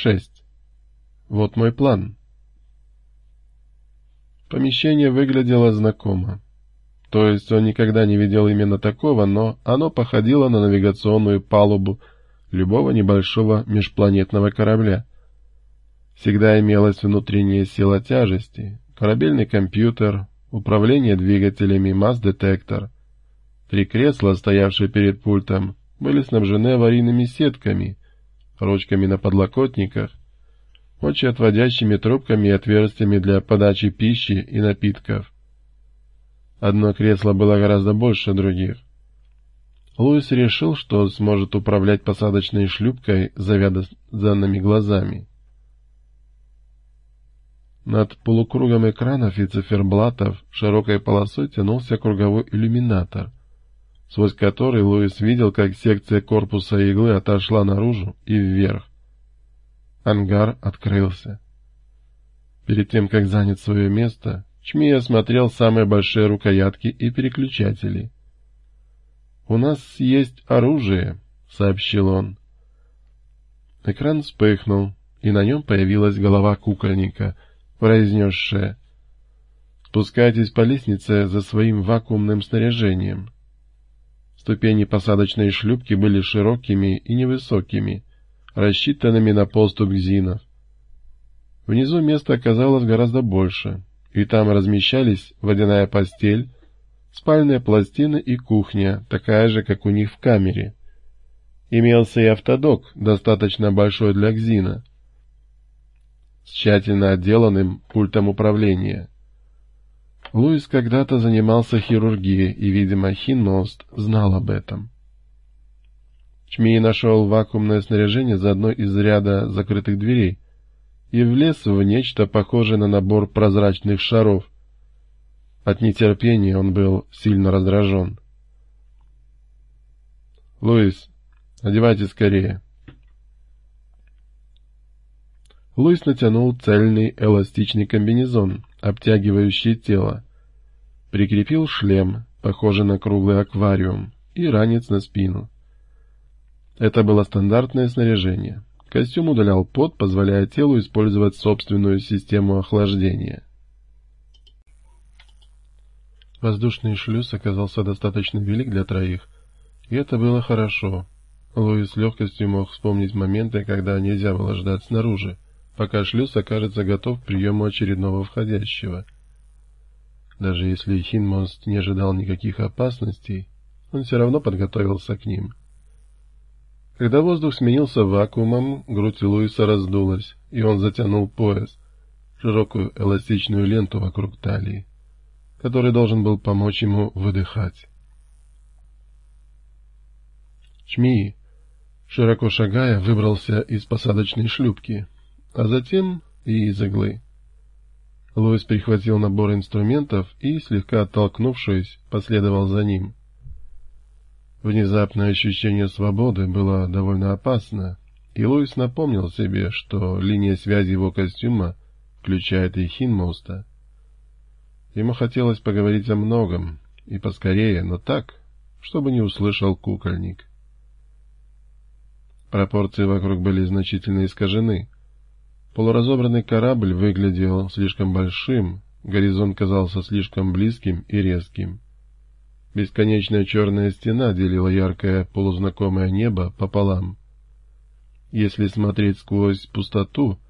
Шесть. Вот мой план. Помещение выглядело знакомо. То есть он никогда не видел именно такого, но оно походило на навигационную палубу любого небольшого межпланетного корабля. Всегда имелась внутренняя сила тяжести, корабельный компьютер, управление двигателями, масс-детектор. Три кресла, стоявшие перед пультом, были снабжены аварийными сетками, ручками на подлокотниках, мочеотводящими трубками и отверстиями для подачи пищи и напитков. Одно кресло было гораздо больше других. Луис решил, что сможет управлять посадочной шлюпкой завязанными глазами. Над полукругом экранов и циферблатов широкой полосой тянулся круговой иллюминатор, сквозь который Луис видел, как секция корпуса иглы отошла наружу и вверх. Ангар открылся. Перед тем, как занять свое место, Чми осмотрел самые большие рукоятки и переключатели. «У нас есть оружие», — сообщил он. Экран вспыхнул, и на нем появилась голова кукольника, произнесшая «Спускайтесь по лестнице за своим вакуумным снаряжением». Ступени посадочной шлюпки были широкими и невысокими, рассчитанными на поступ зинов. Внизу места оказалось гораздо больше, и там размещались водяная постель, спальная пластина и кухня, такая же, как у них в камере. Имелся и автодок, достаточно большой для Гзина, с тщательно отделанным пультом управления. Луис когда-то занимался хирургией, и, видимо, Хинмост знал об этом. Чмей нашел вакуумное снаряжение за одной из ряда закрытых дверей, и влез в нечто похожее на набор прозрачных шаров. От нетерпения он был сильно раздражен. «Луис, одевайте скорее». Луис натянул цельный эластичный комбинезон, обтягивающий тело, прикрепил шлем, похожий на круглый аквариум, и ранец на спину. Это было стандартное снаряжение. Костюм удалял пот, позволяя телу использовать собственную систему охлаждения. Воздушный шлюз оказался достаточно велик для троих, и это было хорошо. Луис с легкостью мог вспомнить моменты, когда нельзя было ждать снаружи, пока шлюз окажется готов к приему очередного входящего. Даже если Хинмонст не ожидал никаких опасностей, он все равно подготовился к ним — когда воздух сменился вакуумом, грудь Луиса раздулась, и он затянул пояс, широкую эластичную ленту вокруг талии, который должен был помочь ему выдыхать. Чми, широко шагая, выбрался из посадочной шлюпки, а затем и из иглы. Луис прихватил набор инструментов и, слегка оттолкнувшись, последовал за ним. Внезапное ощущение свободы было довольно опасно, и Луис напомнил себе, что линия связи его костюма включает и Хинмоста. Ему хотелось поговорить о многом, и поскорее, но так, чтобы не услышал кукольник. Пропорции вокруг были значительно искажены. Полуразобранный корабль выглядел слишком большим, горизонт казался слишком близким и резким. Бесконечная черная стена делила яркое полузнакомое небо пополам. Если смотреть сквозь пустоту,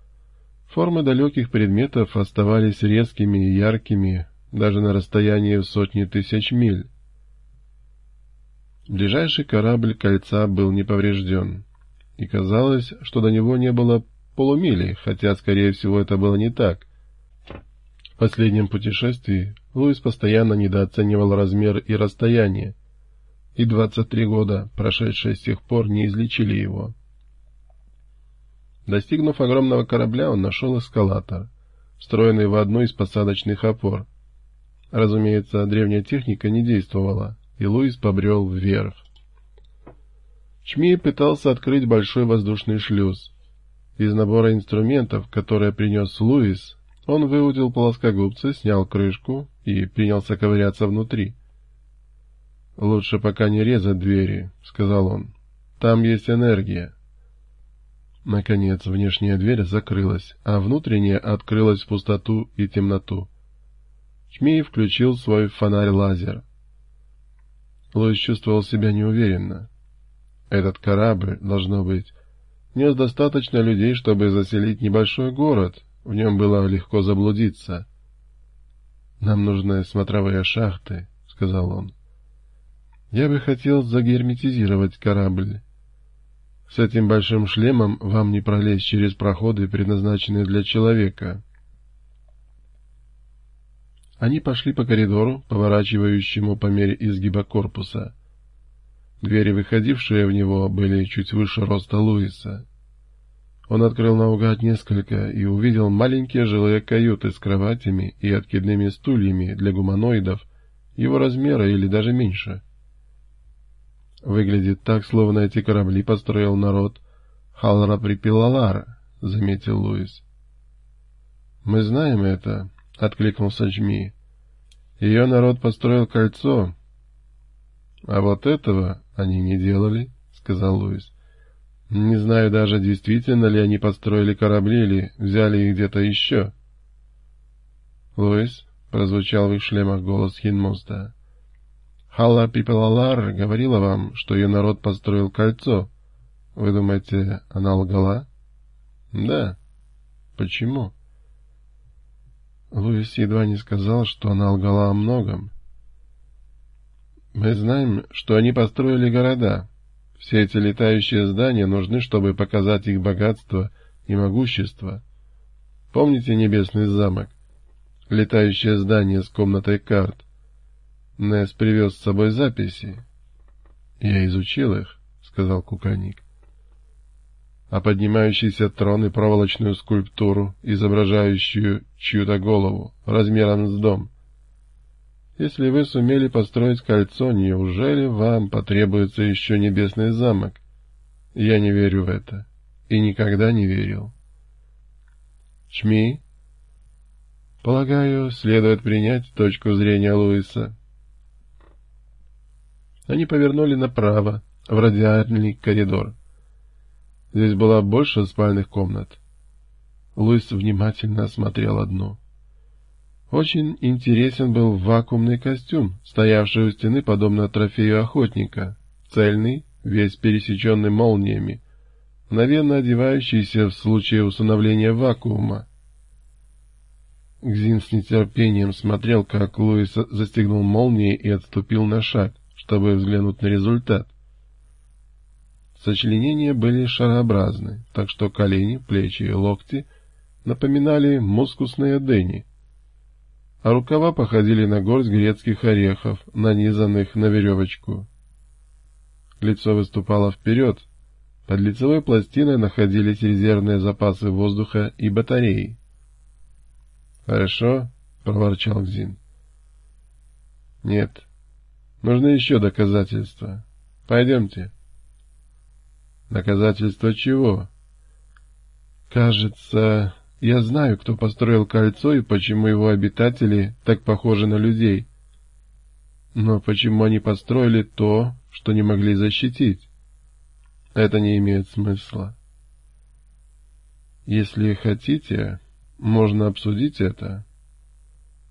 формы далеких предметов оставались резкими и яркими даже на расстоянии в сотни тысяч миль. Ближайший корабль кольца был не поврежден, и казалось, что до него не было полумили, хотя, скорее всего, это было не так. В последнем путешествии Луис постоянно недооценивал размер и расстояние, и 23 года, прошедшие с тех пор, не излечили его. Достигнув огромного корабля, он нашел эскалатор, встроенный в одну из посадочных опор. Разумеется, древняя техника не действовала, и Луис побрел вверх. Чми пытался открыть большой воздушный шлюз. Из набора инструментов, которые принес Луис, он выудил плоскогубцы, снял крышку и принялся ковыряться внутри. «Лучше пока не резать двери», — сказал он. «Там есть энергия». Наконец, внешняя дверь закрылась, а внутренняя открылась в пустоту и темноту. Чмей включил свой фонарь-лазер. Луис чувствовал себя неуверенно. Этот корабль, должно быть, нес достаточно людей, чтобы заселить небольшой город, в нем было легко заблудиться. «Нам нужны смотровые шахты», — сказал он. «Я бы хотел загерметизировать корабль. С этим большим шлемом вам не пролезть через проходы, предназначенные для человека». Они пошли по коридору, поворачивающему по мере изгиба корпуса. Двери, выходившие в него, были чуть выше роста Луиса. Он открыл наугад несколько и увидел маленькие жилые каюты с кроватями и откидными стульями для гуманоидов его размера или даже меньше. «Выглядит так, словно эти корабли построил народ Халра-Припилалар», — заметил Луис. «Мы знаем это», — откликнулся Джми. «Ее народ построил кольцо». «А вот этого они не делали», — сказал Луис. Не знаю даже, действительно ли они построили корабли или взяли их где-то еще. Луис, — прозвучал в их шлемах голос Хинмоста, — Халла Пипелалар говорила вам, что ее народ построил кольцо. Вы думаете, она лгала? Да. Почему? Луис едва не сказал, что она лгала о многом. Мы знаем, что они построили города, все эти летающие здания нужны, чтобы показать их богатство и могущество. Помните небесный замок? Летающее здание с комнатой карт. Несс привез с собой записи. Я изучил их, — сказал Куканик. А поднимающийся трон и проволочную скульптуру, изображающую чью-то голову, размером с дом — если вы сумели построить кольцо, неужели вам потребуется еще небесный замок? Я не верю в это. И никогда не верил. Чми? Полагаю, следует принять точку зрения Луиса. Они повернули направо, в радиальный коридор. Здесь было больше спальных комнат. Луис внимательно осмотрел одну. Очень интересен был вакуумный костюм, стоявший у стены подобно трофею охотника, цельный, весь пересеченный молниями, мгновенно одевающийся в случае установления вакуума. Гзин с нетерпением смотрел, как Луис застегнул молнии и отступил на шаг, чтобы взглянуть на результат. Сочленения были шарообразны, так что колени, плечи и локти напоминали мускусные дыни, а рукава походили на горсть грецких орехов, нанизанных на веревочку. Лицо выступало вперед. Под лицевой пластиной находились резервные запасы воздуха и батареи. «Хорошо», — проворчал Гзин. «Нет, нужны еще доказательства. Пойдемте». «Доказательства чего?» «Кажется, я знаю, кто построил кольцо и почему его обитатели так похожи на людей. Но почему они построили то, что не могли защитить? Это не имеет смысла. Если хотите, можно обсудить это.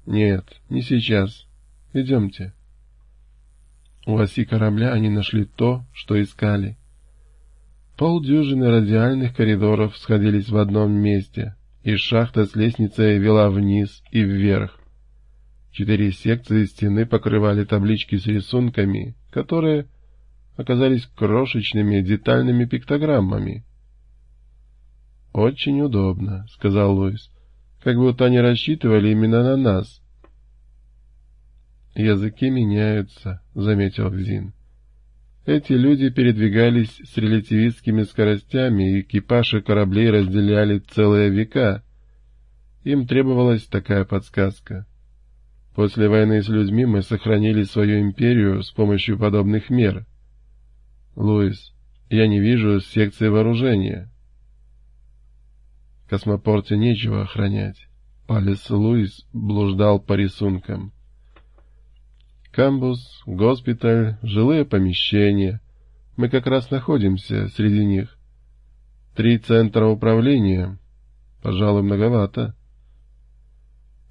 Нет, не сейчас. Идемте. У оси корабля они нашли то, что искали. Полдюжины радиальных коридоров сходились в одном месте, и шахта с лестницей вела вниз и вверх. Четыре секции стены покрывали таблички с рисунками, которые оказались крошечными детальными пиктограммами. «Очень удобно», — сказал Луис, — «как будто они рассчитывали именно на нас». «Языки меняются», — заметил Зин. Эти люди передвигались с релятивистскими скоростями, и экипажи кораблей разделяли целые века. Им требовалась такая подсказка. После войны с людьми мы сохранили свою империю с помощью подобных мер. Луис, я не вижу секции вооружения. В космопорте нечего охранять. Палец Луис блуждал по рисункам. Камбус, госпиталь, жилые помещения. Мы как раз находимся среди них. Три центра управления. Пожалуй, многовато.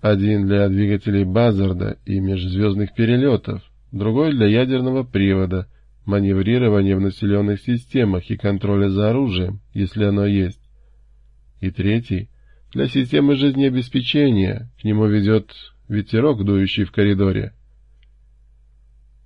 Один для двигателей Базарда и межзвездных перелетов, другой для ядерного привода, маневрирования в населенных системах и контроля за оружием, если оно есть. И третий — для системы жизнеобеспечения, к нему ведет ветерок, дующий в коридоре.